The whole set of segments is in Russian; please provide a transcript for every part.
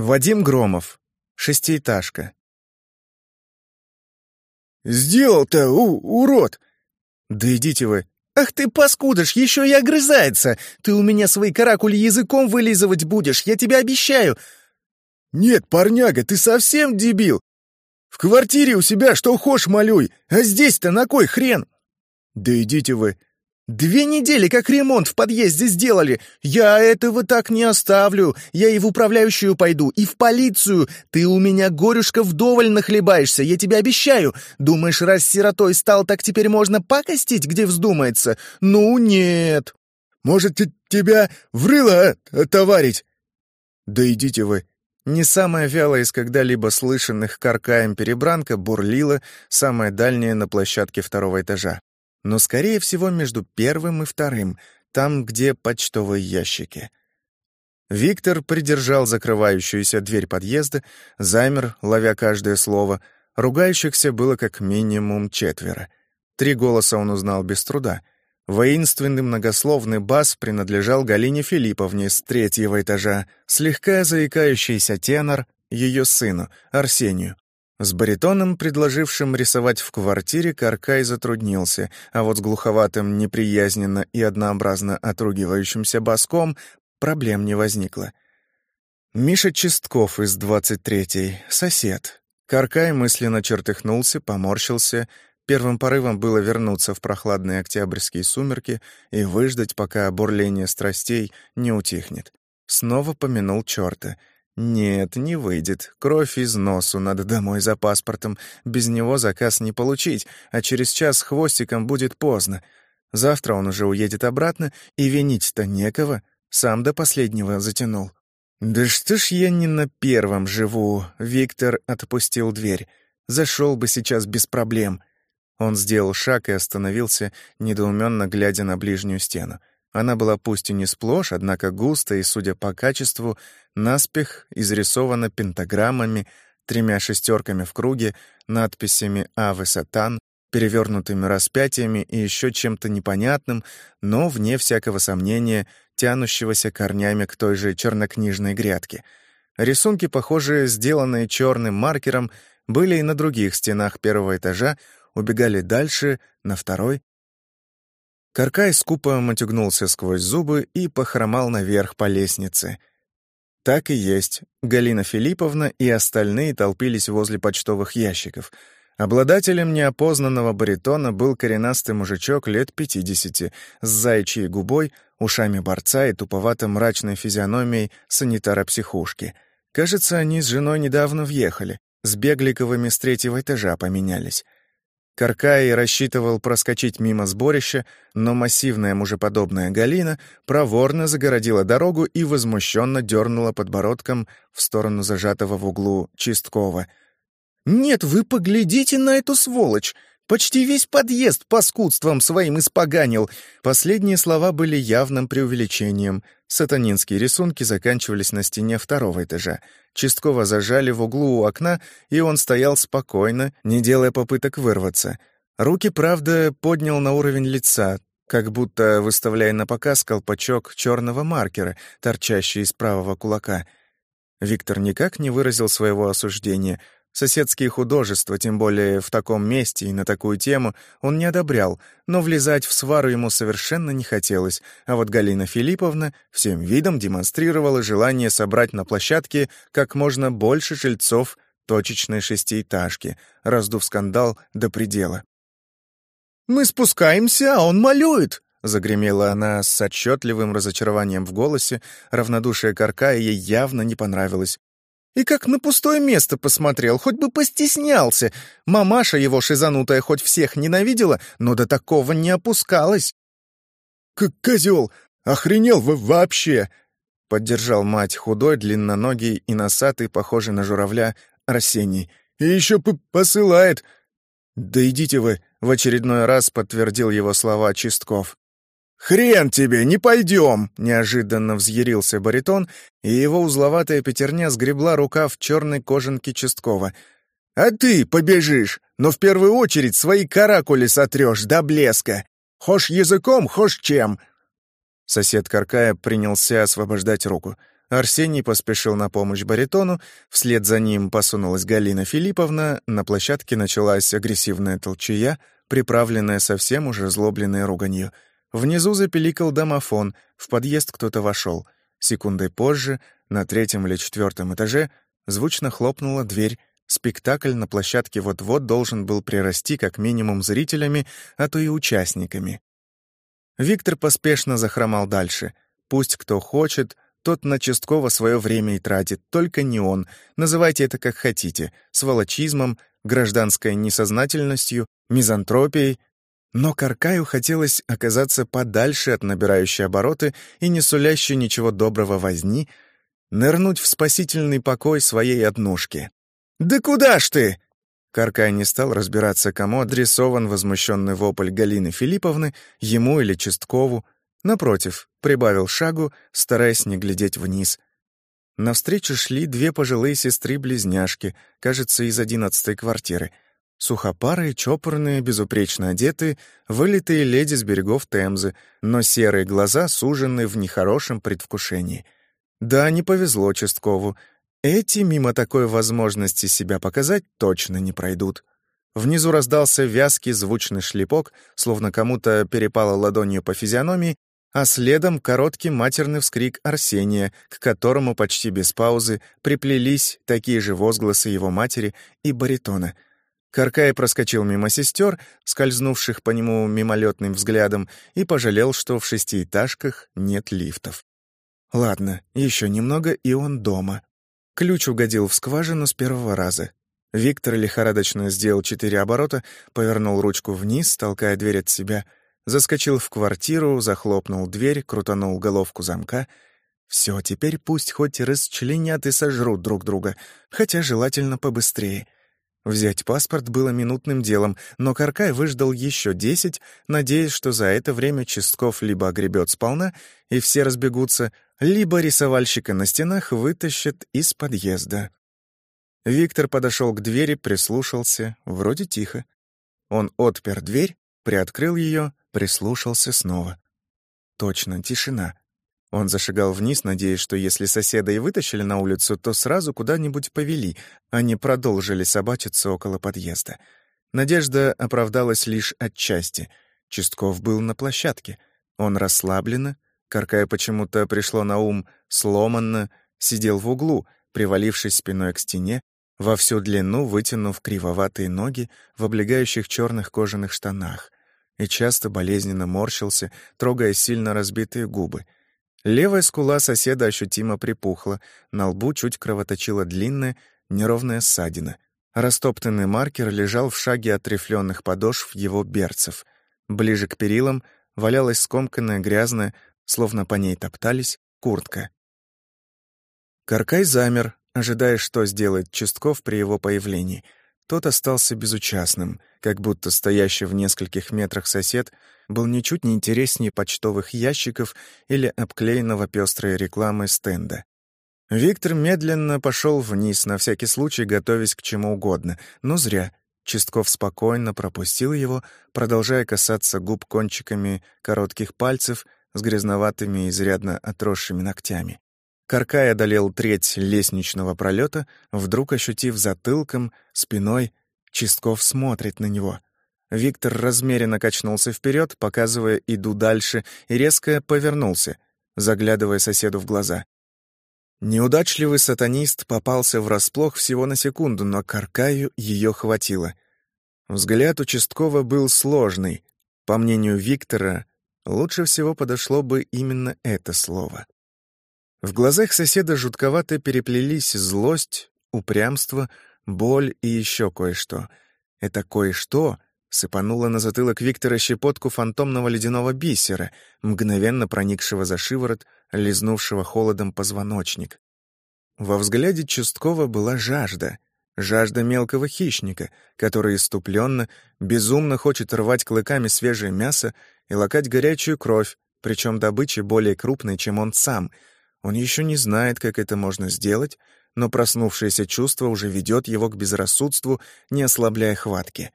Вадим Громов. Шестиэтажка. «Сделал-то, урод!» «Да идите вы!» «Ах ты, паскудыш, еще и огрызается! Ты у меня свои каракули языком вылизывать будешь, я тебе обещаю!» «Нет, парняга, ты совсем дебил! В квартире у себя что хошь малюй, а здесь-то на кой хрен?» «Да идите вы!» «Две недели как ремонт в подъезде сделали! Я этого так не оставлю! Я и в управляющую пойду, и в полицию! Ты у меня, горюшка, вдоволь нахлебаешься, я тебе обещаю! Думаешь, раз сиротой стал, так теперь можно пакостить, где вздумается? Ну, нет!» «Может, тебя врыло отоварить?» «Да идите вы!» Не самая вялая из когда-либо слышанных каркаем перебранка бурлила, самая дальняя на площадке второго этажа но, скорее всего, между первым и вторым, там, где почтовые ящики. Виктор придержал закрывающуюся дверь подъезда, замер, ловя каждое слово. Ругающихся было как минимум четверо. Три голоса он узнал без труда. Воинственный многословный бас принадлежал Галине Филипповне с третьего этажа, слегка заикающийся тенор — ее сыну, Арсению. С баритоном, предложившим рисовать в квартире, Каркай затруднился, а вот с глуховатым, неприязненно и однообразно отругивающимся баском проблем не возникло. Миша Чистков из 23-й, сосед. Каркай мысленно чертыхнулся, поморщился. Первым порывом было вернуться в прохладные октябрьские сумерки и выждать, пока бурление страстей не утихнет. Снова помянул черта — нет, не выйдет. Кровь из носу, надо домой за паспортом. Без него заказ не получить, а через час хвостиком будет поздно. Завтра он уже уедет обратно, и винить-то некого. Сам до последнего затянул. «Да что ж я не на первом живу?» Виктор отпустил дверь. «Зашел бы сейчас без проблем». Он сделал шаг и остановился, недоуменно глядя на ближнюю стену. Она была пусть и не сплошь, однако густо и, судя по качеству, наспех изрисована пентаграммами, тремя шестерками в круге, надписями «Аве Сатан», перевернутыми распятиями и еще чем-то непонятным, но, вне всякого сомнения, тянущегося корнями к той же чернокнижной грядке. Рисунки, похожие, сделанные черным маркером, были и на других стенах первого этажа, убегали дальше, на второй, Каркай скупо матюгнулся сквозь зубы и похромал наверх по лестнице. Так и есть. Галина Филипповна и остальные толпились возле почтовых ящиков. Обладателем неопознанного баритона был коренастый мужичок лет пятидесяти, с заячьей губой, ушами борца и туповато-мрачной физиономией санитара-психушки. Кажется, они с женой недавно въехали, с Бегликовыми с третьего этажа поменялись. Каркай рассчитывал проскочить мимо сборища, но массивная мужеподобная Галина проворно загородила дорогу и возмущенно дернула подбородком в сторону зажатого в углу Чисткова. «Нет, вы поглядите на эту сволочь! Почти весь подъезд паскудством своим испоганил!» Последние слова были явным преувеличением. Сатанинские рисунки заканчивались на стене второго этажа. Чисткова зажали в углу у окна, и он стоял спокойно, не делая попыток вырваться. Руки, правда, поднял на уровень лица, как будто выставляя на показ колпачок черного маркера, торчащий из правого кулака. Виктор никак не выразил своего осуждения — Соседские художества, тем более в таком месте и на такую тему, он не одобрял, но влезать в свару ему совершенно не хотелось, а вот Галина Филипповна всем видом демонстрировала желание собрать на площадке как можно больше жильцов точечной шестиэтажки, раздув скандал до предела. «Мы спускаемся, а он малюет!» — загремела она с отчетливым разочарованием в голосе, равнодушие Карка ей явно не понравилось. И как на пустое место посмотрел, хоть бы постеснялся. Мамаша его шизанутая хоть всех ненавидела, но до такого не опускалась. «Как козел! Охренел вы вообще!» Поддержал мать худой, длинноногий и носатый, похожий на журавля, Арсений. «И еще посылает!» «Да идите вы!» — в очередной раз подтвердил его слова Чистков. «Хрен тебе, не пойдем!» — неожиданно взъярился баритон, и его узловатая пятерня сгребла рука в черной кожанке Чисткова. «А ты побежишь, но в первую очередь свои каракули сотрешь до блеска. Хошь языком, хошь чем!» Сосед Каркая принялся освобождать руку. Арсений поспешил на помощь баритону, вслед за ним посунулась Галина Филипповна, на площадке началась агрессивная толчая, приправленная совсем уже злобленной руганью. Внизу запеликал домофон, в подъезд кто-то вошел. Секундой позже, на третьем или четвертом этаже, звучно хлопнула дверь. Спектакль на площадке вот-вот должен был прирасти как минимум зрителями, а то и участниками. Виктор поспешно захромал дальше. Пусть кто хочет — тот на Честкова свое время и тратит, только не он. Называйте это как хотите. Сволочизмом, гражданской несознательностью, мизантропией. Но Каркаю хотелось оказаться подальше от набирающей обороты и не сулящей ничего доброго возни, нырнуть в спасительный покой своей однушки. «Да куда ж ты?» Каркай не стал разбираться, кому адресован возмущенный вопль Галины Филипповны, ему или Честкову, Напротив, прибавил шагу, стараясь не глядеть вниз. Навстречу шли две пожилые сестры-близняшки, кажется, из одиннадцатой квартиры. Сухопарые, чопорные, безупречно одетые, вылитые леди с берегов Темзы, но серые глаза сужены в нехорошем предвкушении. Да, не повезло Честкову. Эти мимо такой возможности себя показать точно не пройдут. Внизу раздался вязкий звучный шлепок, словно кому-то перепало ладонью по физиономии, а следом короткий матерный вскрик Арсения, к которому почти без паузы приплелись такие же возгласы его матери и баритона. Каркай проскочил мимо сестер, скользнувших по нему мимолетным взглядом, и пожалел, что в шестиэтажках нет лифтов. Ладно, еще немного, и он дома. Ключ угодил в скважину с первого раза. Виктор лихорадочно сделал четыре оборота, повернул ручку вниз, толкая дверь от себя — Заскочил в квартиру, захлопнул дверь, крутанул головку замка. Все, теперь пусть хоть расчленят и сожрут друг друга, хотя желательно побыстрее. Взять паспорт было минутным делом, но Каркай выждал еще десять, надеясь, что за это время Чистков либо огребет сполна, и все разбегутся, либо рисовальщика на стенах вытащат из подъезда. Виктор подошел к двери, прислушался, вроде тихо. Он отпер дверь, приоткрыл ее, Прислушался снова. Точно, тишина. Он зашагал вниз, надеясь, что если соседа и вытащили на улицу, то сразу куда-нибудь повели, а не продолжили собачиться около подъезда. Надежда оправдалась лишь отчасти. Чистков был на площадке. Он расслабленно, Каркая почему-то пришло на ум, сломанно, сидел в углу, привалившись спиной к стене, во всю длину вытянув кривоватые ноги в облегающих черных кожаных штанах и часто болезненно морщился, трогая сильно разбитые губы. Левая скула соседа ощутимо припухла, на лбу чуть кровоточила длинная, неровная ссадина. Растоптанный маркер лежал в шаге от рифленых подошв его берцев. Ближе к перилам валялась скомканная, грязная, словно по ней топтались, куртка. Каркай замер, ожидая, что сделает Чистков при его появлении — тот остался безучастным, как будто стоящий в нескольких метрах сосед был ничуть не интереснее почтовых ящиков или обклеенного пестрой рекламой стенда. Виктор медленно пошел вниз, на всякий случай готовясь к чему угодно, но зря. Чистков спокойно пропустил его, продолжая касаться губ кончиками коротких пальцев с грязноватыми и изрядно отросшими ногтями. Каркай одолел треть лестничного пролета, вдруг ощутив затылком, спиной, Чистков смотрит на него. Виктор размеренно качнулся вперед, показывая «иду дальше», и резко повернулся, заглядывая соседу в глаза. Неудачливый сатанист попался врасплох всего на секунду, но Каркаю ее хватило. Взгляд участкового был сложный. По мнению Виктора, лучше всего подошло бы именно это слово. В глазах соседа жутковато переплелись злость, упрямство, боль и еще кое-что. Это кое-что сыпануло на затылок Виктора щепотку фантомного ледяного бисера, мгновенно проникшего за шиворот, лизнувшего холодом позвоночник. Во взгляде Чусткова была жажда, жажда мелкого хищника, который иступленно, безумно хочет рвать клыками свежее мясо и лакать горячую кровь, причем добычи более крупной, чем он сам — он еще не знает, как это можно сделать, но проснувшееся чувство уже ведет его к безрассудству, не ослабляя хватки.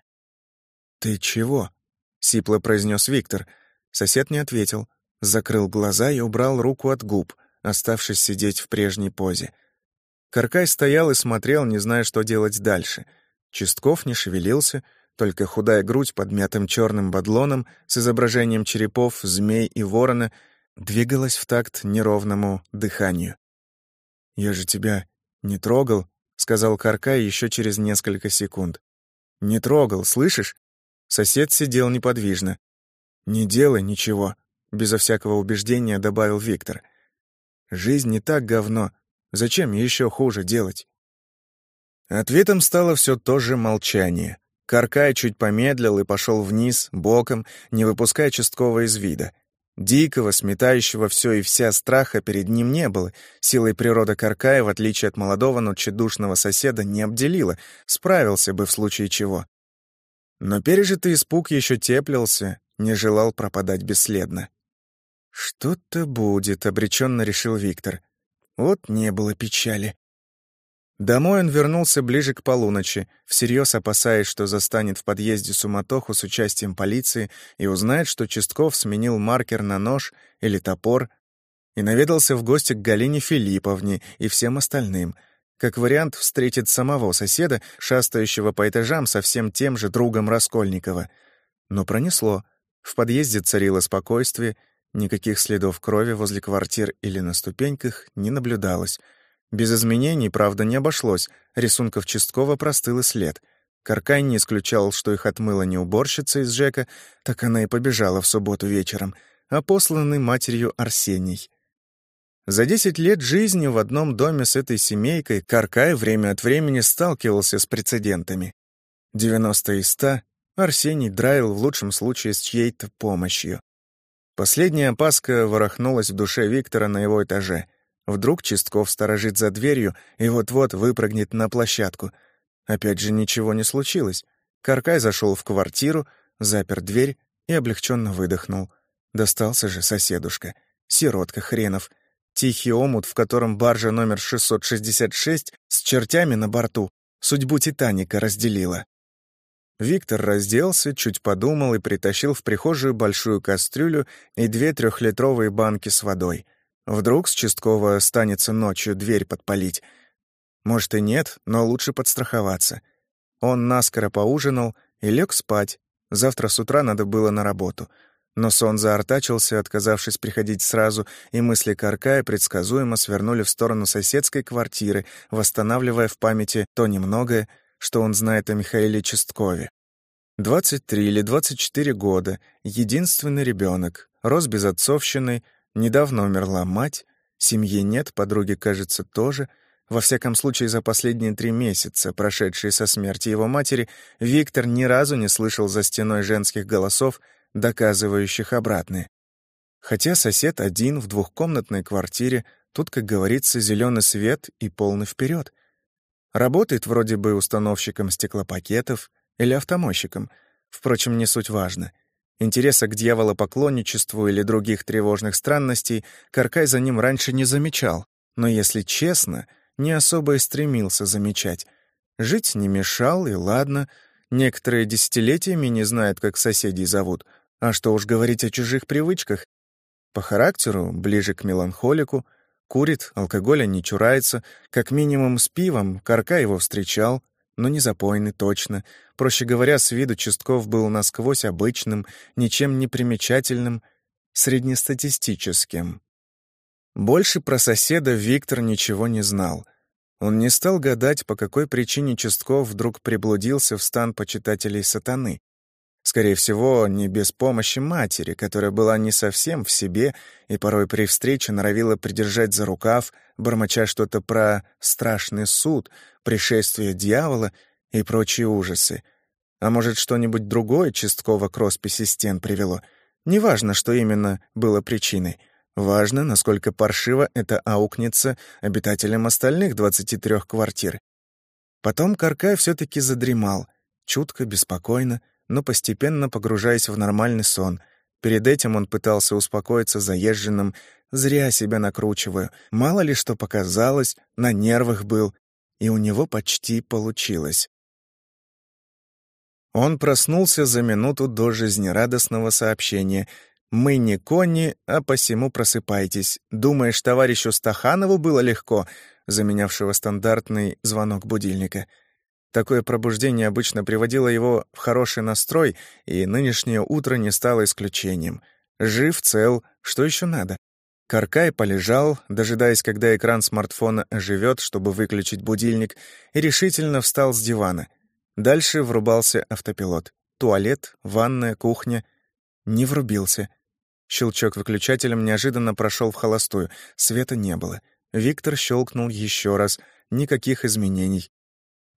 «Ты чего?» — сипло произнес Виктор. Сосед не ответил, закрыл глаза и убрал руку от губ, оставшись сидеть в прежней позе. Каркай стоял и смотрел, не зная, что делать дальше. Чистков не шевелился, только худая грудь под мятым черным бадлоном с изображением черепов, змей и ворона двигалась в такт неровному дыханию. «Я же тебя не трогал», — сказал Каркай еще через несколько секунд. «Не трогал, слышишь?» Сосед сидел неподвижно. «Не делай ничего», — безо всякого убеждения добавил Виктор. «Жизнь не так говно. Зачем еще хуже делать?» Ответом стало все то же молчание. Каркай чуть помедлил и пошел вниз, боком, не выпуская часткового из вида. Дикого, сметающего все и вся страха перед ним не было. Силой природа Каркая, в отличие от молодого, но тщедушного соседа, не обделила, справился бы в случае чего. Но пережитый испуг еще теплился, не желал пропадать бесследно. «Что-то будет», — обреченно решил Виктор. Вот не было печали. Домой он вернулся ближе к полуночи, всерьез опасаясь, что застанет в подъезде суматоху с участием полиции и узнает, что Чистков сменил маркер на нож или топор, и наведался в гости к Галине Филипповне и всем остальным. Как вариант, встретит самого соседа, шастающего по этажам со всем тем же другом Раскольникова. Но пронесло. В подъезде царило спокойствие, никаких следов крови возле квартир или на ступеньках не наблюдалось — без изменений, правда, не обошлось, рисунков Чисткова простыл и след. Каркай не исключал, что их отмыла не уборщица из Жека, так она и побежала в субботу вечером, а посланный матерью Арсений. За десять лет жизни в одном доме с этой семейкой Каркай время от времени сталкивался с прецедентами. 90 из 100 Арсений драил в лучшем случае с чьей-то помощью. Последняя опаска ворохнулась в душе Виктора на его этаже. Вдруг Чистков сторожит за дверью и вот-вот выпрыгнет на площадку. Опять же ничего не случилось. Каркай зашел в квартиру, запер дверь и облегченно выдохнул. Достался же соседушка. Сиротка хренов. Тихий омут, в котором баржа номер 666 с чертями на борту судьбу «Титаника» разделила. Виктор разделся, чуть подумал и притащил в прихожую большую кастрюлю и две трехлитровые банки с водой — Вдруг с Чисткова станется ночью дверь подпалить. Может и нет, но лучше подстраховаться. Он наскоро поужинал и лег спать. Завтра с утра надо было на работу. Но сон заортачился, отказавшись приходить сразу, и мысли Каркая предсказуемо свернули в сторону соседской квартиры, восстанавливая в памяти то немногое, что он знает о Михаиле Чисткове. 23 или 24 года, единственный ребенок, рос без отцовщины, Недавно умерла мать, семьи нет, подруги, кажется, тоже. Во всяком случае, за последние три месяца, прошедшие со смерти его матери, Виктор ни разу не слышал за стеной женских голосов, доказывающих обратное. Хотя сосед один в двухкомнатной квартире, тут, как говорится, зеленый свет и полный вперед. Работает вроде бы установщиком стеклопакетов или автомойщиком. Впрочем, не суть важно — Интереса к дьяволопоклонничеству или других тревожных странностей Каркай за ним раньше не замечал, но, если честно, не особо и стремился замечать. Жить не мешал, и ладно. Некоторые десятилетиями не знают, как соседей зовут. А что уж говорить о чужих привычках. По характеру ближе к меланхолику, курит, алкоголя не чурается, как минимум с пивом Каркай его встречал — но не запойный точно. Проще говоря, с виду Чистков был насквозь обычным, ничем не примечательным, среднестатистическим. Больше про соседа Виктор ничего не знал. Он не стал гадать, по какой причине Чистков вдруг приблудился в стан почитателей сатаны. Скорее всего, не без помощи матери, которая была не совсем в себе и порой при встрече норовила придержать за рукав, бормоча что-то про страшный суд, пришествие дьявола и прочие ужасы. А может, что-нибудь другое чистково к росписи стен привело. Неважно, что именно было причиной. Важно, насколько паршиво это аукнется обитателям остальных 23 квартир. Потом Каркай все таки задремал, чутко, беспокойно, но постепенно погружаясь в нормальный сон. Перед этим он пытался успокоиться заезженным, зря себя накручиваю, мало ли что показалось, на нервах был, и у него почти получилось. Он проснулся за минуту до жизнерадостного сообщения. Мы не кони, а посему просыпайтесь. Думаешь, товарищу Стаханову было легко, заменявшего стандартный звонок будильника? Такое пробуждение обычно приводило его в хороший настрой, и нынешнее утро не стало исключением. Жив, цел, что еще надо? Каркай полежал, дожидаясь, когда экран смартфона оживет, чтобы выключить будильник, и решительно встал с дивана. Дальше врубался автопилот. Туалет, ванная, кухня. Не врубился. Щелчок выключателем неожиданно прошел в холостую. Света не было. Виктор щелкнул еще раз. Никаких изменений.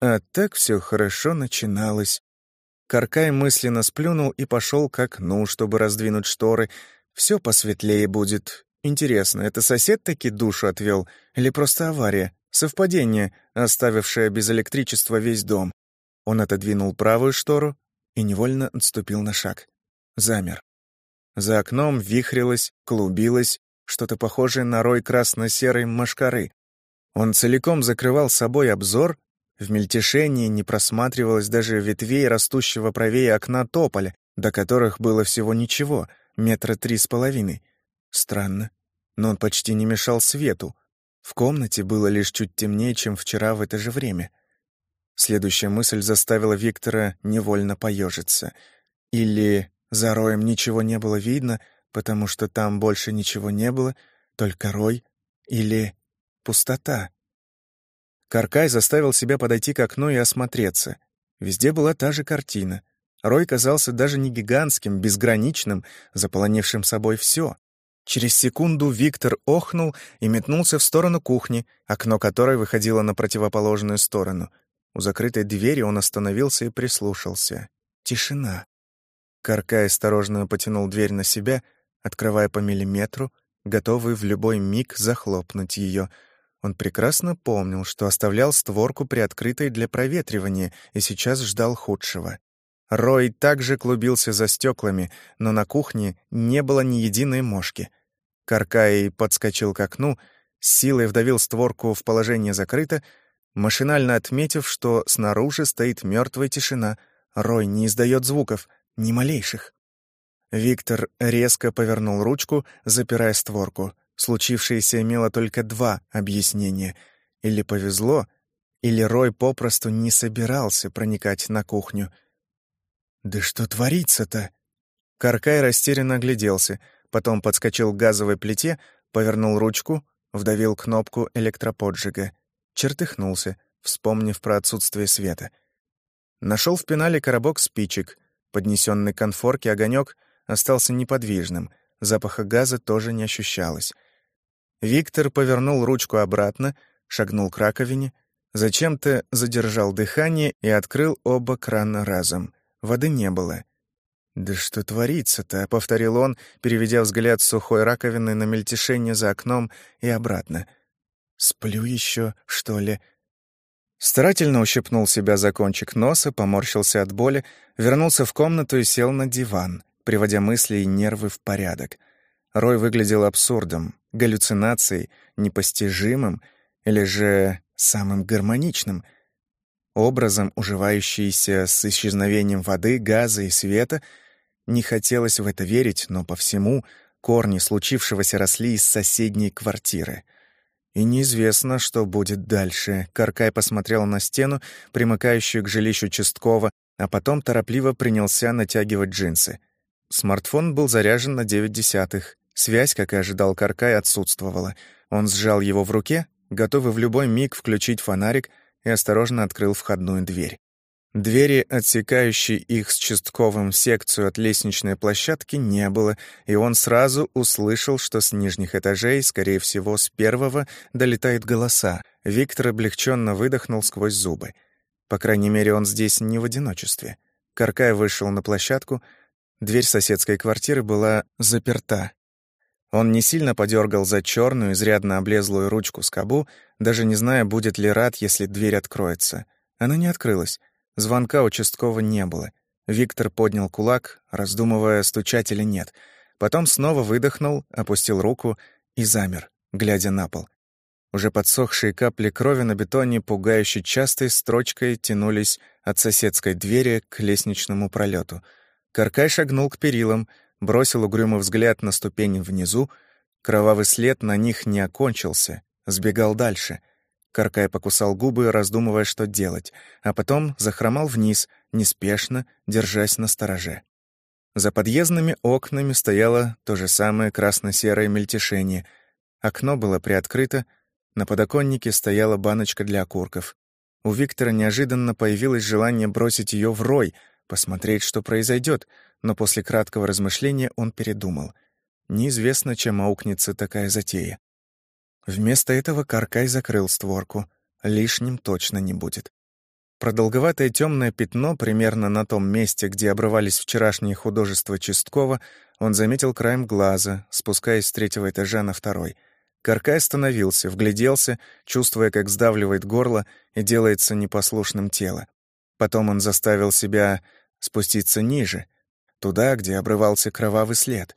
А так все хорошо начиналось. Каркай мысленно сплюнул и пошел к окну, чтобы раздвинуть шторы. Все посветлее будет. Интересно, это сосед таки душу отвел или просто авария? Совпадение, оставившее без электричества весь дом. Он отодвинул правую штору и невольно отступил на шаг. Замер. За окном вихрилось, клубилось что-то похожее на рой красно-серой машкары. Он целиком закрывал собой обзор, в мельтешении не просматривалось даже ветвей растущего правее окна тополя, до которых было всего ничего, метра три с половиной. Странно, но он почти не мешал свету. В комнате было лишь чуть темнее, чем вчера в это же время. Следующая мысль заставила Виктора невольно поежиться. Или за роем ничего не было видно, потому что там больше ничего не было, только рой, или пустота. Каркай заставил себя подойти к окну и осмотреться. Везде была та же картина. Рой казался даже не гигантским, безграничным, заполонившим собой все. Через секунду Виктор охнул и метнулся в сторону кухни, окно которой выходило на противоположную сторону. У закрытой двери он остановился и прислушался. Тишина. Каркай осторожно потянул дверь на себя, открывая по миллиметру, готовый в любой миг захлопнуть ее — он прекрасно помнил, что оставлял створку приоткрытой для проветривания и сейчас ждал худшего. Рой также клубился за стеклами, но на кухне не было ни единой мошки. Каркай подскочил к окну, силой вдавил створку в положение закрыто, машинально отметив, что снаружи стоит мертвая тишина, Рой не издает звуков, ни малейших. Виктор резко повернул ручку, запирая створку — Случившееся имело только два объяснения. Или повезло, или Рой попросту не собирался проникать на кухню. «Да что творится-то?» Каркай растерянно огляделся, потом подскочил к газовой плите, повернул ручку, вдавил кнопку электроподжига. Чертыхнулся, вспомнив про отсутствие света. Нашел в пенале коробок спичек. Поднесенный конфорке огонек остался неподвижным, запаха газа тоже не ощущалось. Виктор повернул ручку обратно, шагнул к раковине, зачем-то задержал дыхание и открыл оба крана разом. Воды не было. «Да что творится-то?» — повторил он, переведя взгляд с сухой раковины на мельтешение за окном и обратно. «Сплю еще, что ли?» Старательно ущипнул себя за кончик носа, поморщился от боли, вернулся в комнату и сел на диван, приводя мысли и нервы в порядок. Рой выглядел абсурдом, галлюцинацией, непостижимым или же самым гармоничным, образом, уживающийся с исчезновением воды, газа и света. Не хотелось в это верить, но по всему корни случившегося росли из соседней квартиры. И неизвестно, что будет дальше. Каркай посмотрел на стену, примыкающую к жилищу Чисткова, а потом торопливо принялся натягивать джинсы. Смартфон был заряжен на девять десятых. Связь, как и ожидал Каркай, отсутствовала. Он сжал его в руке, готовый в любой миг включить фонарик, и осторожно открыл входную дверь. Двери, отсекающей их с Чистковым секцию от лестничной площадки, не было, и он сразу услышал, что с нижних этажей, скорее всего, с первого, долетают голоса. Виктор облегченно выдохнул сквозь зубы. По крайней мере, он здесь не в одиночестве. Каркай вышел на площадку. Дверь соседской квартиры была заперта, он не сильно подергал за черную, изрядно облезлую ручку скобу, даже не зная, будет ли рад, если дверь откроется. Она не открылась. Звонка участкового не было. Виктор поднял кулак, раздумывая, стучать или нет. Потом снова выдохнул, опустил руку и замер, глядя на пол. Уже подсохшие капли крови на бетоне пугающе частой строчкой тянулись от соседской двери к лестничному пролету. Каркай шагнул к перилам, бросил угрюмый взгляд на ступени внизу. Кровавый след на них не окончился, сбегал дальше. Каркай покусал губы, раздумывая, что делать, а потом захромал вниз, неспешно, держась на стороже. За подъездными окнами стояло то же самое красно-серое мельтешение. Окно было приоткрыто, на подоконнике стояла баночка для окурков. У Виктора неожиданно появилось желание бросить ее в рой, посмотреть, что произойдет, но после краткого размышления он передумал. Неизвестно, чем аукнется такая затея. Вместо этого Каркай закрыл створку. Лишним точно не будет. Продолговатое темное пятно примерно на том месте, где обрывались вчерашние художества Чисткова, он заметил краем глаза, спускаясь с третьего этажа на второй. Каркай остановился, вгляделся, чувствуя, как сдавливает горло и делается непослушным тело. Потом он заставил себя спуститься ниже, туда, где обрывался кровавый след.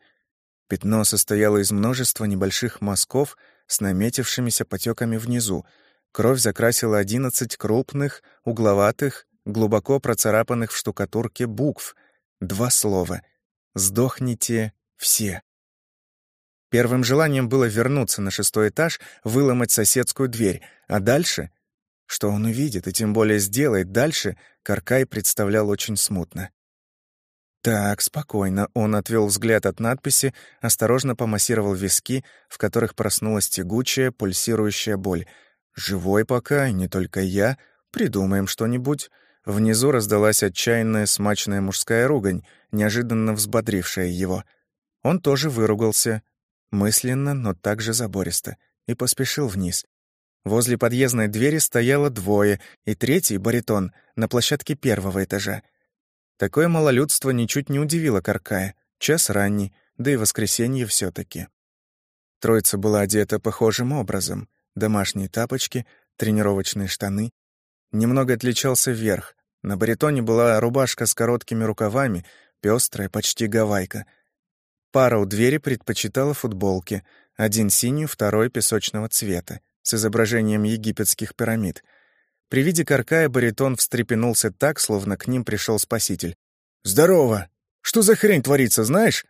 Пятно состояло из множества небольших мазков — с наметившимися потеками внизу. Кровь закрасила одиннадцать крупных, угловатых, глубоко процарапанных в штукатурке букв. Два слова. «Сдохните все». Первым желанием было вернуться на шестой этаж, выломать соседскую дверь, а дальше... Что он увидит, и тем более сделает дальше, Каркай представлял очень смутно. Так, спокойно. Он отвел взгляд от надписи, осторожно помассировал виски, в которых проснулась тягучая, пульсирующая боль. «Живой пока, не только я. Придумаем что-нибудь». Внизу раздалась отчаянная, смачная мужская ругань, неожиданно взбодрившая его. Он тоже выругался, мысленно, но также забористо, и поспешил вниз. Возле подъездной двери стояло двое, и третий, баритон, на площадке первого этажа. Такое малолюдство ничуть не удивило Каркая. Час ранний, да и воскресенье все таки Троица была одета похожим образом. Домашние тапочки, тренировочные штаны. Немного отличался верх. На баритоне была рубашка с короткими рукавами, пестрая, почти гавайка. Пара у двери предпочитала футболки, один синий, второй песочного цвета, с изображением египетских пирамид — при виде Каркая баритон встрепенулся так, словно к ним пришел спаситель. «Здорово! Что за хрень творится, знаешь?»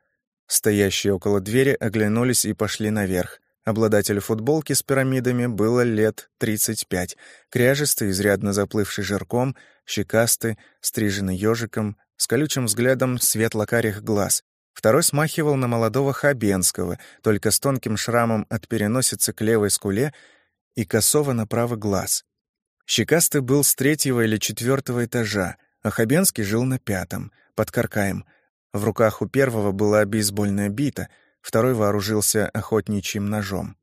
Стоящие около двери оглянулись и пошли наверх. Обладателю футболки с пирамидами было лет 35, кряжистый, изрядно заплывший жирком, щекастый, стриженный ежиком, с колючим взглядом светло-карих глаз. Второй смахивал на молодого Хабенского, только с тонким шрамом от переносицы к левой скуле и косово на правый глаз. Щекастый был с третьего или четвертого этажа, а Хабенский жил на пятом, под Каркаем. В руках у первого была бейсбольная бита, второй вооружился охотничьим ножом.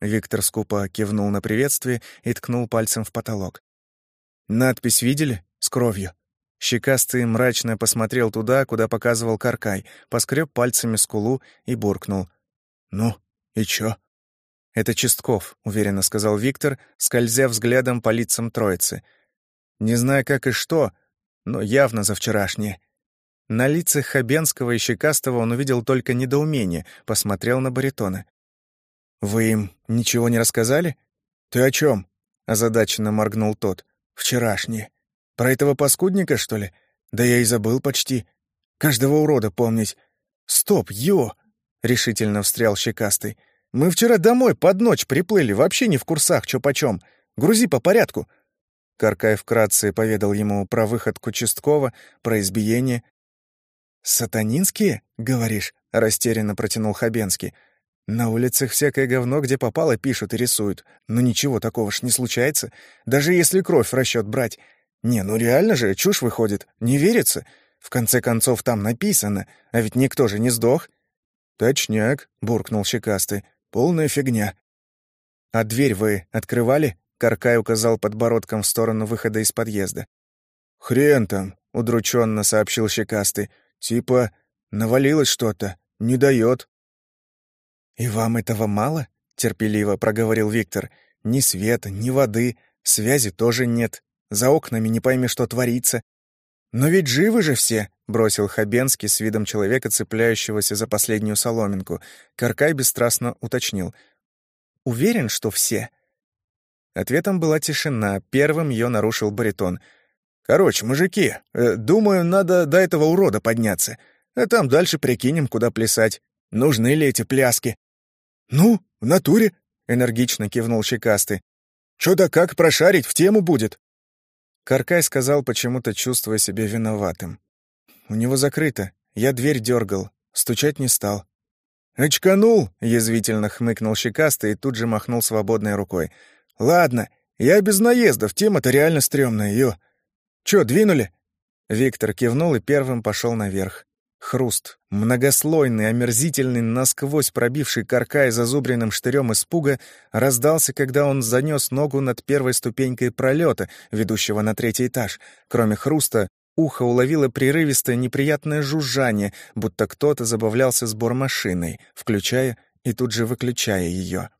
Виктор скупо кивнул на приветствие и ткнул пальцем в потолок. «Надпись видели? С кровью». Щекастый мрачно посмотрел туда, куда показывал Каркай, поскреб пальцами скулу и буркнул. «Ну, и чё?» «Это Чистков», — уверенно сказал Виктор, скользя взглядом по лицам троицы. «Не знаю, как и что, но явно за вчерашнее». На лицах Хабенского и Щекастого он увидел только недоумение, посмотрел на баритона. «Вы им ничего не рассказали?» «Ты о чем? озадаченно моргнул тот. «Вчерашнее. Про этого паскудника, что ли? Да я и забыл почти. Каждого урода помнить. Стоп, ё!» — решительно встрял Щекастый. Мы вчера домой под ночь приплыли, вообще не в курсах, чё почем. Грузи по порядку». Каркай вкратце поведал ему про выход Кучесткова, про избиение. «Сатанинские, говоришь?» — растерянно протянул Хабенский. «На улицах всякое говно, где попало, пишут и рисуют. Но ничего такого ж не случается, даже если кровь в расчет брать. Не, ну реально же, чушь выходит, не верится. В конце концов, там написано, а ведь никто же не сдох». «Точняк», — буркнул Щекастый. Полная фигня. А дверь вы открывали? Каркай указал подбородком в сторону выхода из подъезда. Хрен там, удрученно сообщил щекастый. Типа навалилось что-то, не дает. И вам этого мало? терпеливо проговорил Виктор. Ни света, ни воды, связи тоже нет. За окнами не пойми, что творится. Но ведь живы же все, бросил Хабенский с видом человека, цепляющегося за последнюю соломинку. Каркай бесстрастно уточнил. «Уверен, что все?» Ответом была тишина. Первым ее нарушил баритон. «Короче, мужики, э, думаю, надо до этого урода подняться. а там дальше прикинем, куда плясать. Нужны ли эти пляски?» «Ну, в натуре», — энергично кивнул Щекастый. «Чё да как прошарить, в тему будет». Каркай сказал, почему-то чувствуя себя виноватым. «У него закрыто. Я дверь дергал. Стучать не стал». «Очканул!» — язвительно хмыкнул Щекастый и тут же махнул свободной рукой. «Ладно, я без наездов, тема-то реально стрёмная, ё. Чё, двинули?» Виктор кивнул и первым пошел наверх. Хруст, многослойный, омерзительный, насквозь пробивший каркай зазубренным штырем испуга, раздался, когда он занес ногу над первой ступенькой пролета, ведущего на третий этаж. Кроме хруста, ухо уловило прерывистое неприятное жужжание, будто кто-то забавлялся с бормашиной, включая и тут же выключая ее.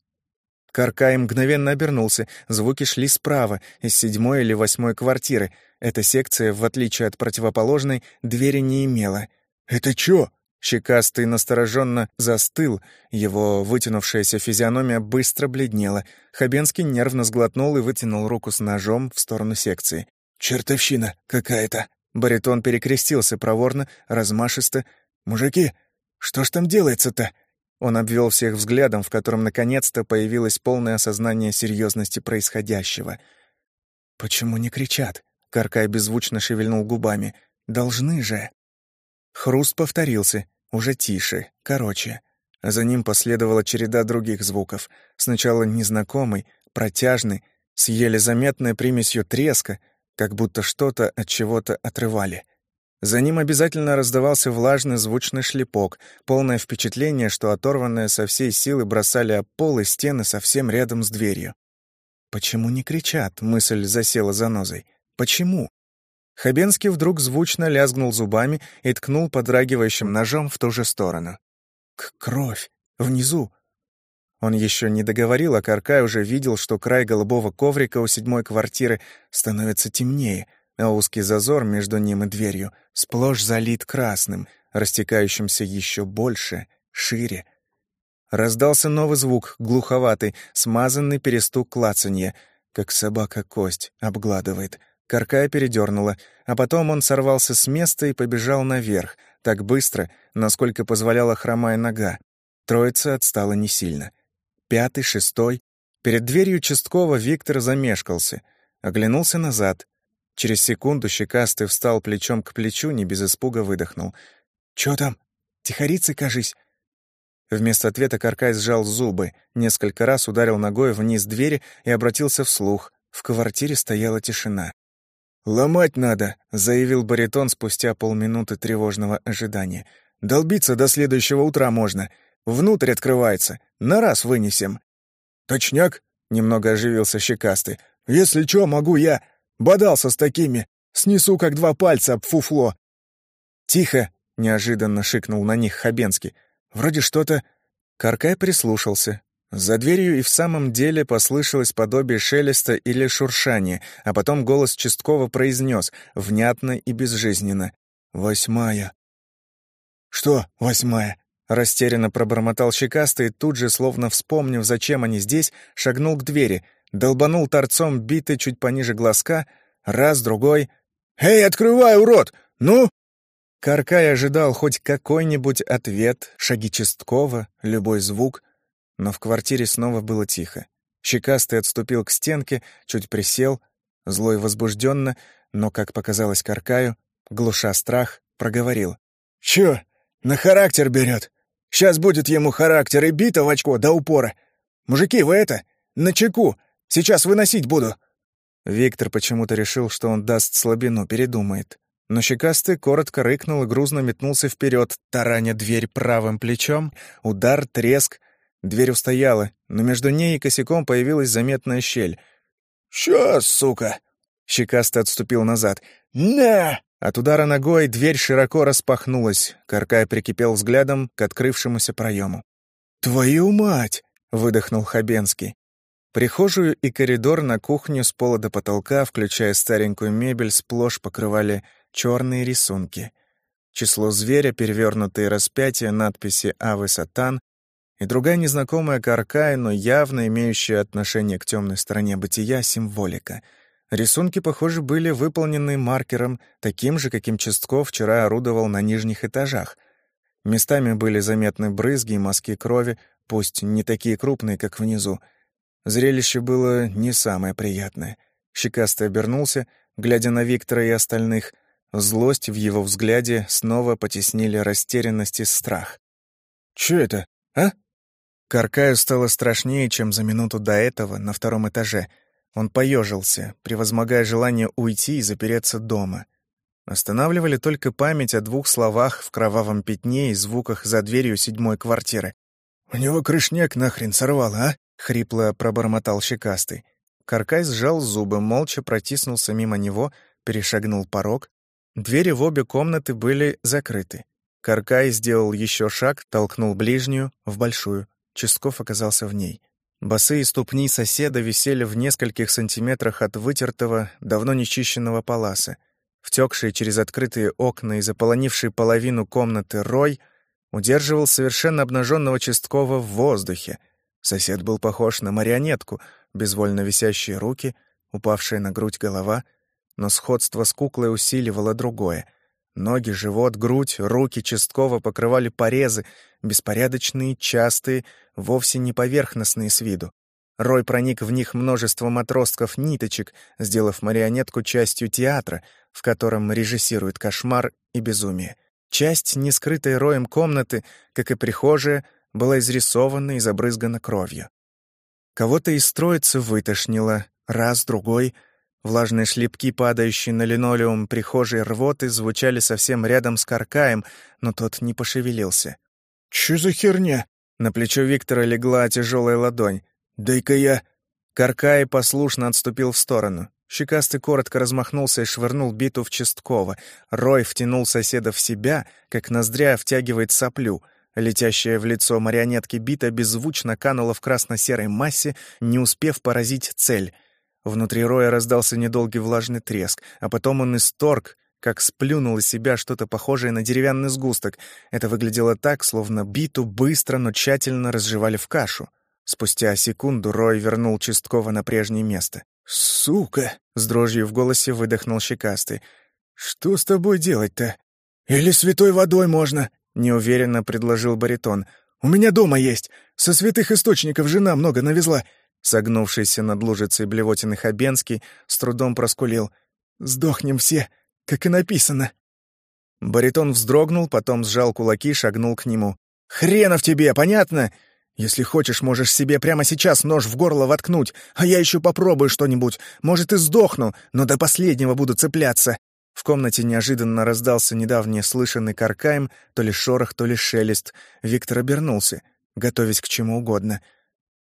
Каркай мгновенно обернулся, звуки шли справа, из седьмой или восьмой квартиры. Эта секция, в отличие от противоположной, двери не имела — «Это чё?» Щекастый настороженно застыл, его вытянувшаяся физиономия быстро бледнела. Хабенский нервно сглотнул и вытянул руку с ножом в сторону секции. «Чертовщина какая-то!» Баритон перекрестился проворно, размашисто. «Мужики, что ж там делается-то?» Он обвел всех взглядом, в котором наконец-то появилось полное осознание серьезности происходящего. «Почему не кричат?» — Каркай беззвучно шевельнул губами. «Должны же!» Хруст повторился, уже тише, короче. За ним последовала череда других звуков. Сначала незнакомый, протяжный, с еле заметной примесью треска, как будто что-то от чего-то отрывали. За ним обязательно раздавался влажный звучный шлепок, полное впечатление, что оторванные со всей силы бросали об пол и стены совсем рядом с дверью. «Почему не кричат?» — мысль засела за нозой. «Почему?» Хабенский вдруг звучно лязгнул зубами и ткнул подрагивающим ножом в ту же сторону. «К кровь! Внизу!» Он еще не договорил, а Каркай уже видел, что край голубого коврика у седьмой квартиры становится темнее, а узкий зазор между ним и дверью сплошь залит красным, растекающимся еще больше, шире. Раздался новый звук, глуховатый, смазанный перестук клацанья, как собака кость обгладывает — Каркая передернула, а потом он сорвался с места и побежал наверх, так быстро, насколько позволяла хромая нога. Троица отстала не сильно. Пятый, шестой. Перед дверью участкового Виктор замешкался, оглянулся назад. Через секунду щекастый встал плечом к плечу, не без испуга выдохнул. «Чё там? Тихорицы, кажись?» Вместо ответа Каркай сжал зубы, несколько раз ударил ногой вниз двери и обратился вслух. В квартире стояла тишина. «Ломать надо», — заявил баритон спустя полминуты тревожного ожидания. «Долбиться до следующего утра можно. Внутрь открывается. На раз вынесем». «Точняк?» — немного оживился щекастый. «Если чё, могу я. Бодался с такими. Снесу, как два пальца об фуфло». «Тихо!» — неожиданно шикнул на них Хабенский. «Вроде что-то...» Каркай прислушался. За дверью и в самом деле послышалось подобие шелеста или шуршания, а потом голос Чисткова произнес, внятно и безжизненно. «Восьмая». «Что восьмая?» Растерянно пробормотал щекастый, тут же, словно вспомнив, зачем они здесь, шагнул к двери, долбанул торцом битый чуть пониже глазка, раз, другой. «Эй, открывай, урод! Ну!» Каркай ожидал хоть какой-нибудь ответ, шаги Чисткова, любой звук — но в квартире снова было тихо. Щекастый отступил к стенке, чуть присел, злой возбужденно, но, как показалось Каркаю, глуша страх, проговорил. «Чё, на характер берет? Сейчас будет ему характер и бита в очко до упора. Мужики, вы это, на чеку, сейчас выносить буду». Виктор почему-то решил, что он даст слабину, передумает. Но щекастый коротко рыкнул и грузно метнулся вперед, тараня дверь правым плечом, удар, треск, Дверь устояла, но между ней и косяком появилась заметная щель. «Ща, сука!» Щекастый отступил назад. «На!» От удара ногой дверь широко распахнулась. Каркай прикипел взглядом к открывшемуся проему. «Твою мать!» — выдохнул Хабенский. Прихожую и коридор на кухню с пола до потолка, включая старенькую мебель, сплошь покрывали черные рисунки. Число зверя, перевернутые распятия, надписи «Авы Сатан», и другая незнакомая Каркай, но явно имеющая отношение к темной стороне бытия, символика. Рисунки, похоже, были выполнены маркером, таким же, каким Чистков вчера орудовал на нижних этажах. Местами были заметны брызги и мазки крови, пусть не такие крупные, как внизу. Зрелище было не самое приятное. Щекастый обернулся, глядя на Виктора и остальных. Злость в его взгляде снова потеснили растерянность и страх. «Чё это, а?» Каркаю стало страшнее, чем за минуту до этого на втором этаже. Он поежился, превозмогая желание уйти и запереться дома. Останавливали только память о двух словах в кровавом пятне и звуках за дверью седьмой квартиры. «У него крышняк нахрен сорвало, а?» — хрипло пробормотал щекастый. Каркай сжал зубы, молча протиснулся мимо него, перешагнул порог. Двери в обе комнаты были закрыты. Каркай сделал еще шаг, толкнул ближнюю в большую. Чистков оказался в ней. Босые ступни соседа висели в нескольких сантиметрах от вытертого, давно нечищенного паласа. Втекший через открытые окна и заполонивший половину комнаты рой удерживал совершенно обнаженного Чисткова в воздухе. Сосед был похож на марионетку, безвольно висящие руки, упавшая на грудь голова, но сходство с куклой усиливало другое — Ноги, живот, грудь, руки частково покрывали порезы, беспорядочные, частые, вовсе не поверхностные с виду. Рой проник в них множеством отростков ниточек, сделав марионетку частью театра, в котором режиссирует кошмар и безумие. Часть, не скрытая роем комнаты, как и прихожая, была изрисована и забрызгана кровью. Кого-то из троицы вытошнило, раз, другой — Влажные шлепки, падающие на линолеум прихожей рвоты, звучали совсем рядом с Каркаем, но тот не пошевелился. «Чё за херня?» На плечо Виктора легла тяжелая ладонь. «Дай-ка я...» Каркай послушно отступил в сторону. Щекастый коротко размахнулся и швырнул биту в Чисткова. Рой втянул соседа в себя, как ноздря втягивает соплю. Летящая в лицо марионетки бита беззвучно канула в красно-серой массе, не успев поразить цель — Внутри Роя раздался недолгий влажный треск, а потом он исторг, как сплюнул из себя что-то похожее на деревянный сгусток. Это выглядело так, словно биту быстро, но тщательно разжевали в кашу. Спустя секунду Рой вернул Чисткова на прежнее место. «Сука!» — с дрожью в голосе выдохнул щекастый. «Что с тобой делать-то?» «Или святой водой можно?» — неуверенно предложил баритон. «У меня дома есть. Со святых источников жена много навезла. Согнувшийся над лужицей блевотины Хабенский с трудом проскулил. «Сдохнем все, как и написано». Баритон вздрогнул, потом сжал кулаки шагнул к нему. «Хренов тебе, понятно? Если хочешь, можешь себе прямо сейчас нож в горло воткнуть, а я еще попробую что-нибудь. Может, и сдохну, но до последнего буду цепляться». В комнате неожиданно раздался недавний слышанный каркаем, то ли шорох, то ли шелест. Виктор обернулся, готовясь к чему угодно —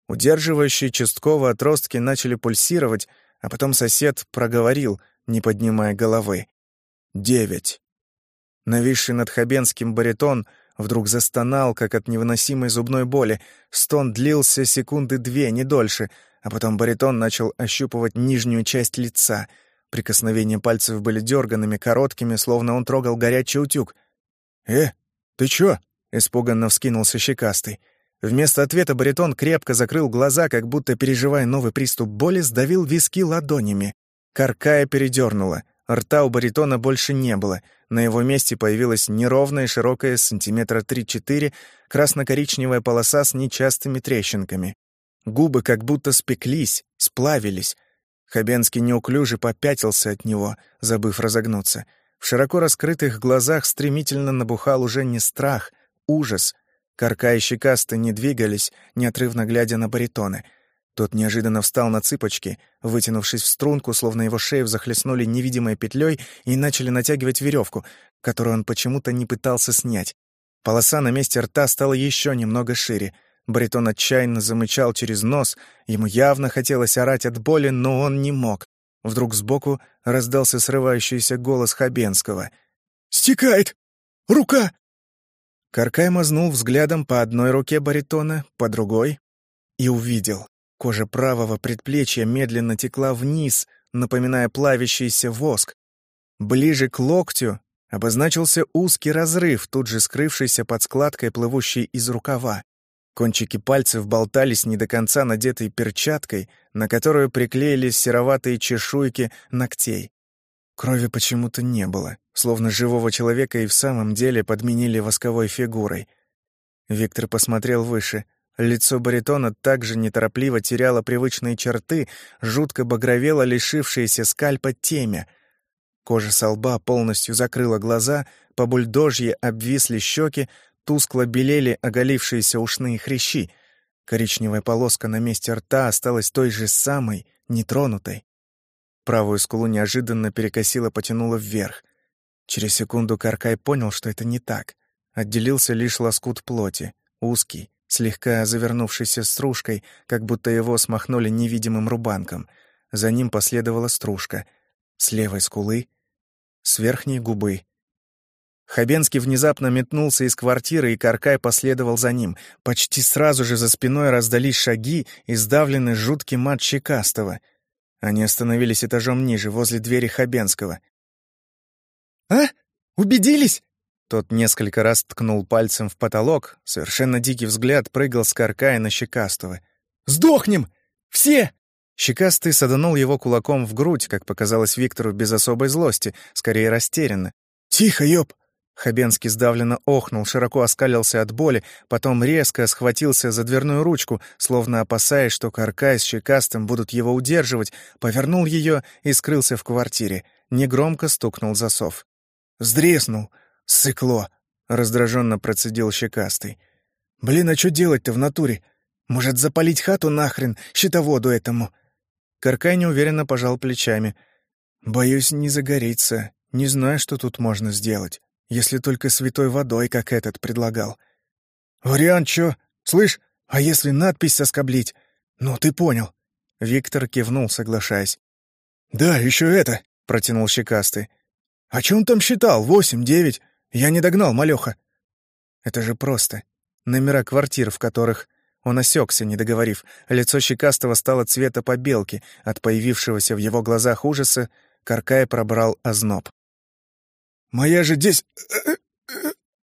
Удерживающие частково отростки начали пульсировать, а потом сосед проговорил, не поднимая головы. «Девять». Нависший над Хабенским баритон вдруг застонал, как от невыносимой зубной боли. Стон длился секунды две, не дольше, а потом баритон начал ощупывать нижнюю часть лица. Прикосновения пальцев были дерганными, короткими, словно он трогал горячий утюг. «Э, ты чё?» — испуганно вскинулся щекастый. Вместо ответа баритон крепко закрыл глаза, как будто переживая новый приступ боли, сдавил виски ладонями. Каркая передернула. Рта у баритона больше не было. На его месте появилась неровная, широкая, сантиметра 3-4, красно-коричневая полоса с нечастыми трещинками. Губы как будто спеклись, сплавились. Хабенский неуклюже попятился от него, забыв разогнуться. В широко раскрытых глазах стремительно набухал уже не страх, ужас — Карка и щекасты не двигались, неотрывно глядя на баритоны. Тот неожиданно встал на цыпочки, вытянувшись в струнку, словно его шею захлестнули невидимой петлей и начали натягивать веревку, которую он почему-то не пытался снять. Полоса на месте рта стала еще немного шире. Баритон отчаянно замычал через нос, ему явно хотелось орать от боли, но он не мог. Вдруг сбоку раздался срывающийся голос Хабенского. «Стекает! Рука! Каркай мазнул взглядом по одной руке баритона, по другой и увидел. Кожа правого предплечья медленно текла вниз, напоминая плавящийся воск. Ближе к локтю обозначился узкий разрыв, тут же скрывшийся под складкой, плывущей из рукава. Кончики пальцев болтались не до конца надетой перчаткой, на которую приклеились сероватые чешуйки ногтей. Крови почему-то не было. словно живого человека и в самом деле подменили восковой фигурой. Виктор посмотрел выше. Лицо баритона также неторопливо теряло привычные черты, жутко багровело лишившееся скальпа темя. Кожа со лба полностью закрыла глаза, по бульдожье обвисли щеки, тускло белели оголившиеся ушные хрящи. Коричневая полоска на месте рта осталась той же самой, нетронутой. Правую скулу неожиданно перекосило, потянуло вверх. Через секунду Каркай понял, что это не так. Отделился лишь лоскут плоти, узкий, слегка завернувшийся стружкой, как будто его смахнули невидимым рубанком. За ним последовала стружка. С левой скулы, с верхней губы. Хабенский внезапно метнулся из квартиры, и Каркай последовал за ним. Почти сразу же за спиной раздались шаги и сдавленный жуткий мат Щекастого. Они остановились этажом ниже, возле двери Хабенского. «А? Убедились?» Тот несколько раз ткнул пальцем в потолок, совершенно дикий взгляд прыгал с Каркая на Щекастого. «Сдохнем! Все!» Щекастый саданул его кулаком в грудь, как показалось Виктору без особой злости, скорее растерянно. «Тихо, ёб!» Хабенский сдавленно охнул, широко оскалился от боли, потом резко схватился за дверную ручку, словно опасаясь, что Каркай с Щекастым будут его удерживать, повернул ее и скрылся в квартире. Негромко стукнул засов. «Сдреснул! Сыкло!» — раздраженно процедил Щекастый. «Блин, а что делать-то в натуре? Может, запалить хату нахрен, щитоводу этому?» Каркай неуверенно пожал плечами. «Боюсь не загорится. Не знаю, что тут можно сделать. Если только святой водой, как этот предлагал. Вариант чё? Слышь, а если надпись соскоблить? Ну, ты понял. Виктор кивнул, соглашаясь. «Да, еще это», — протянул щекастый. «А чё он там считал? Восемь, девять? Я не догнал, малёха». «Это же просто. Номера квартир, в которых...» Он осекся, не договорив. Лицо щекастого стало цвета побелки. От появившегося в его глазах ужаса Каркай пробрал озноб. Моя же здесь...»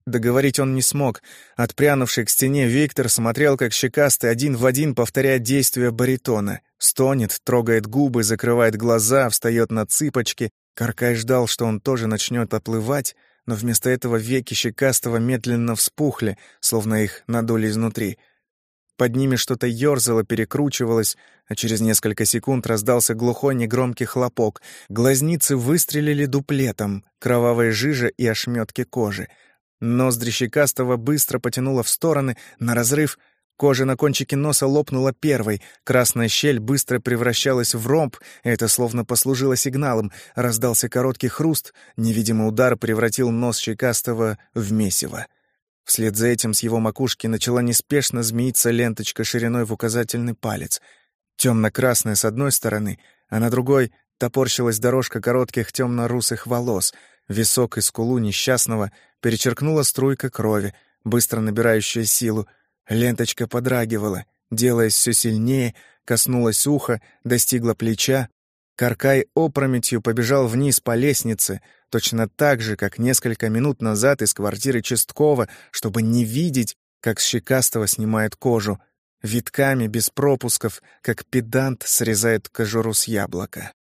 Договорить он не смог. Отпрянувший к стене Виктор смотрел, как щекастый один в один повторяет действия баритона. Стонет, трогает губы, закрывает глаза, встает на цыпочки. Каркай ждал, что он тоже начнет оплывать, но вместо этого веки щекастого медленно вспухли, словно их надули изнутри — под ними что-то ёрзало, перекручивалось, а через несколько секунд раздался глухой негромкий хлопок. Глазницы выстрелили дуплетом, кровавая жижа и ошметки кожи. Ноздри щекастого быстро потянуло в стороны, на разрыв — Кожа на кончике носа лопнула первой, красная щель быстро превращалась в ромб, это словно послужило сигналом. Раздался короткий хруст, невидимый удар превратил нос щекастого в месиво. Вслед за этим с его макушки начала неспешно змеиться ленточка шириной в указательный палец. Темно-красная с одной стороны, а на другой топорщилась дорожка коротких темно-русых волос. Висок и скулу несчастного перечеркнула струйка крови, быстро набирающая силу. Ленточка подрагивала, делаясь все сильнее, коснулась уха, достигла плеча. Каркай опрометью побежал вниз по лестнице — точно так же, как несколько минут назад из квартиры Честкова, чтобы не видеть, как с щекастого снимает кожу, витками без пропусков, как педант срезает кожуру с яблока.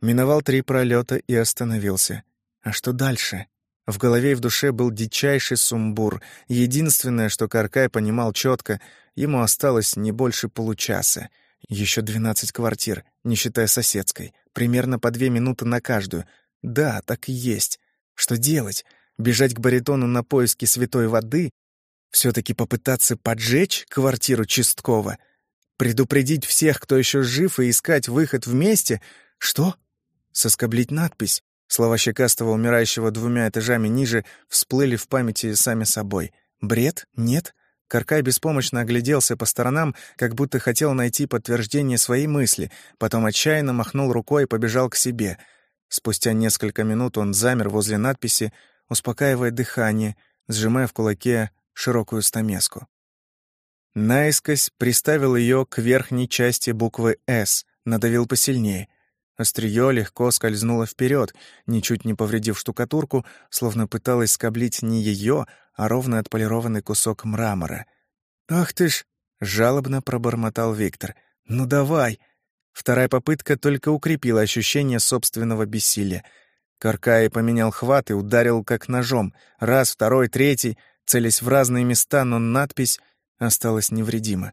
Миновал три пролета и остановился. А что дальше? В голове и в душе был дичайший сумбур. Единственное, что Каркай понимал четко, ему осталось не больше получаса. Еще двенадцать квартир, не считая соседской, примерно по две минуты на каждую, да, так и есть. Что делать? Бежать к баритону на поиски святой воды? Все-таки попытаться поджечь квартиру Чисткова? Предупредить всех, кто еще жив, и искать выход вместе? Что? Соскоблить надпись? Слова Щекастого, умирающего двумя этажами ниже, всплыли в памяти сами собой. Бред? Нет? Каркай беспомощно огляделся по сторонам, как будто хотел найти подтверждение своей мысли, потом отчаянно махнул рукой и побежал к себе — Спустя несколько минут он замер возле надписи, успокаивая дыхание, сжимая в кулаке широкую стамеску. Наискось приставил ее к верхней части буквы «С», надавил посильнее. Остриё легко скользнуло вперед, ничуть не повредив штукатурку, словно пыталась скоблить не ее, а ровно отполированный кусок мрамора. «Ах ты ж!» — жалобно пробормотал Виктор. «Ну давай!» Вторая попытка только укрепила ощущение собственного бессилия. Каркай поменял хват и ударил как ножом. Раз, второй, третий, целясь в разные места, но надпись осталась невредима.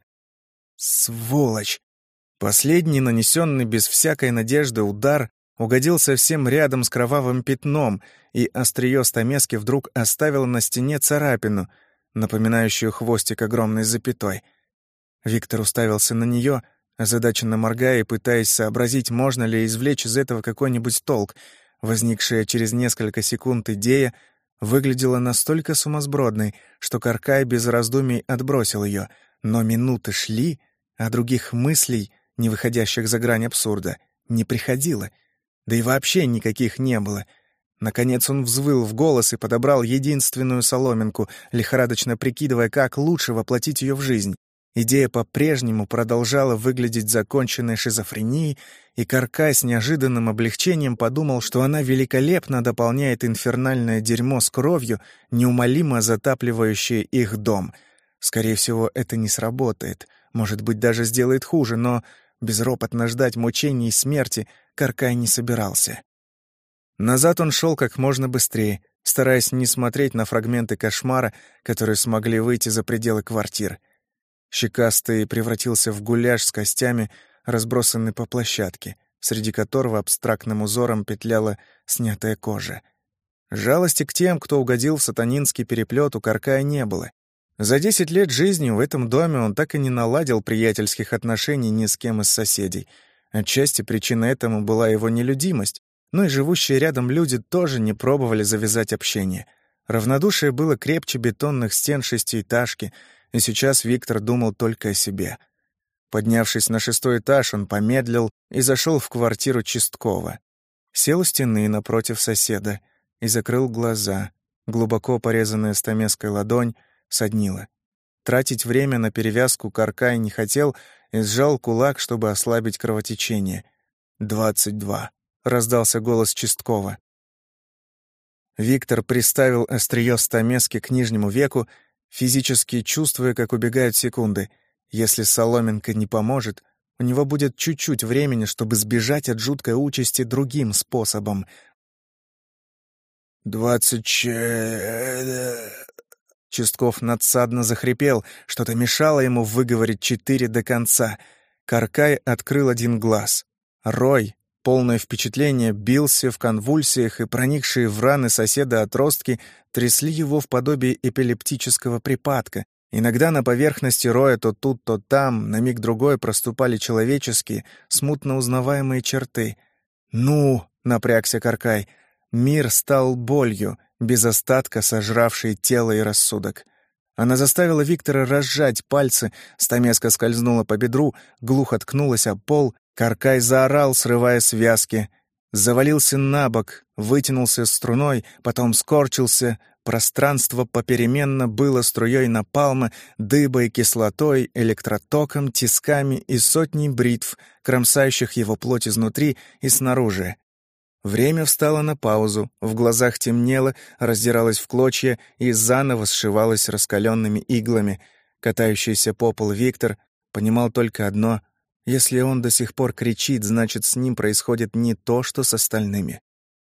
«Сволочь!» Последний, нанесенный без всякой надежды удар, угодил совсем рядом с кровавым пятном, и острие стамески вдруг оставило на стене царапину, напоминающую хвостик огромной запятой. Виктор уставился на нее, озадаченно моргая и пытаясь сообразить, можно ли извлечь из этого какой-нибудь толк. Возникшая через несколько секунд идея выглядела настолько сумасбродной, что Каркай без раздумий отбросил ее, но минуты шли, а других мыслей, не выходящих за грань абсурда, не приходило — да и вообще никаких не было. Наконец он взвыл в голос и подобрал единственную соломинку, лихорадочно прикидывая, как лучше воплотить ее в жизнь. Идея по-прежнему продолжала выглядеть законченной шизофренией, и Каркай с неожиданным облегчением подумал, что она великолепно дополняет инфернальное дерьмо с кровью, неумолимо затапливающее их дом. Скорее всего, это не сработает, может быть, даже сделает хуже, но безропотно ждать мучений и смерти Каркай не собирался. Назад он шел как можно быстрее, стараясь не смотреть на фрагменты кошмара, которые смогли выйти за пределы квартир. Щекастый превратился в гуляш с костями, разбросанный по площадке, среди которого абстрактным узором петляла снятая кожа. Жалости к тем, кто угодил в сатанинский переплет, у Каркая не было. За десять лет жизни в этом доме он так и не наладил приятельских отношений ни с кем из соседей — Отчасти причина этому была его нелюдимость, но и живущие рядом люди тоже не пробовали завязать общение. Равнодушие было крепче бетонных стен шестиэтажки, и сейчас Виктор думал только о себе. Поднявшись на шестой этаж, он помедлил и зашел в квартиру Чисткова. Сел у стены напротив соседа и закрыл глаза. Глубоко порезанная стамеской ладонь соднило. Тратить время на перевязку каркая не хотел и сжал кулак, чтобы ослабить кровотечение. «Двадцать два», — раздался голос Чисткова. Виктор приставил острие стамески к нижнему веку, физически чувствуя, как убегают секунды. Если соломинка не поможет, у него будет чуть-чуть времени, чтобы сбежать от жуткой участи другим способом. «Двадцать 20... Э, Честков надсадно захрипел, что-то мешало ему выговорить четыре до конца. Каркай открыл один глаз. Рой, полное впечатление, бился в конвульсиях, и проникшие в раны соседа отростки трясли его в подобие эпилептического припадка. Иногда на поверхности Роя то тут, то там, на миг-другой проступали человеческие, смутно узнаваемые черты. «Ну!» — напрягся Каркай. «Мир стал болью» без остатка сожравшей тело и рассудок. Она заставила Виктора разжать пальцы, стамеска скользнула по бедру, глухо ткнулась об пол, Каркай заорал, срывая связки. Завалился на бок, вытянулся струной, потом скорчился. Пространство попеременно было струей напалма, дыбой, кислотой, электротоком, тисками и сотней бритв, кромсающих его плоть изнутри и снаружи. Время встало на паузу, в глазах темнело, раздиралось в клочья и заново сшивалось раскаленными иглами. Катающийся по полу Виктор понимал только одно — если он до сих пор кричит, значит, с ним происходит не то, что с остальными.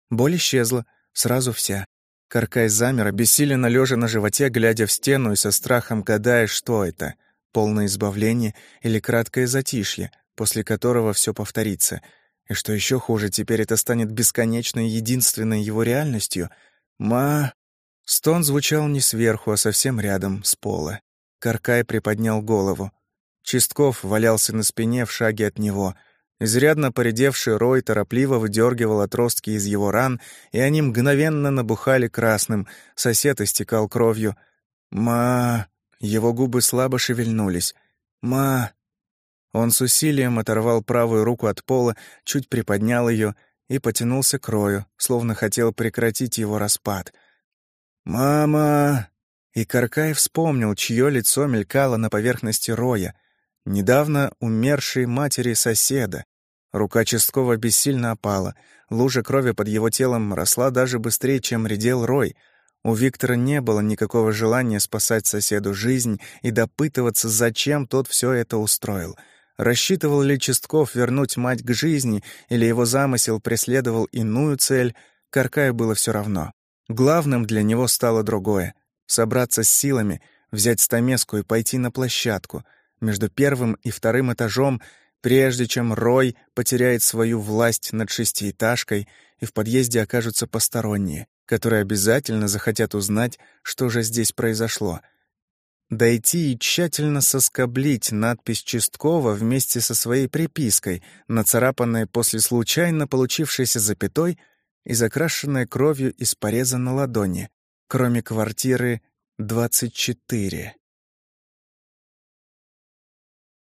Боль исчезла, сразу вся. Каркай замер, обессиленно лежа на животе, глядя в стену и со страхом гадая, что это — полное избавление или краткое затишье, после которого все повторится — и что еще хуже, теперь это станет бесконечной единственной его реальностью. Ма... Стон звучал не сверху, а совсем рядом, с пола. Каркай приподнял голову. Чистков валялся на спине в шаге от него. Изрядно поредевший Рой торопливо выдергивал отростки из его ран, и они мгновенно набухали красным. Сосед истекал кровью. «Ма...» Его губы слабо шевельнулись. «Ма...» Он с усилием оторвал правую руку от пола, чуть приподнял ее и потянулся к Рою, словно хотел прекратить его распад. «Мама!» И Каркай вспомнил, чье лицо мелькало на поверхности Роя. Недавно умершей матери соседа. Рука Чисткова бессильно опала. Лужа крови под его телом росла даже быстрее, чем редел Рой. У Виктора не было никакого желания спасать соседу жизнь и допытываться, зачем тот все это устроил — Рассчитывал ли Чистков вернуть мать к жизни, или его замысел преследовал иную цель, Каркаю было все равно. Главным для него стало другое — собраться с силами, взять стамеску и пойти на площадку между первым и вторым этажом, прежде чем Рой потеряет свою власть над шестиэтажкой и в подъезде окажутся посторонние, которые обязательно захотят узнать, что же здесь произошло. Дойти и тщательно соскоблить надпись Чисткова вместе со своей припиской, нацарапанной после случайно получившейся запятой и закрашенной кровью из пореза на ладони, кроме квартиры 24.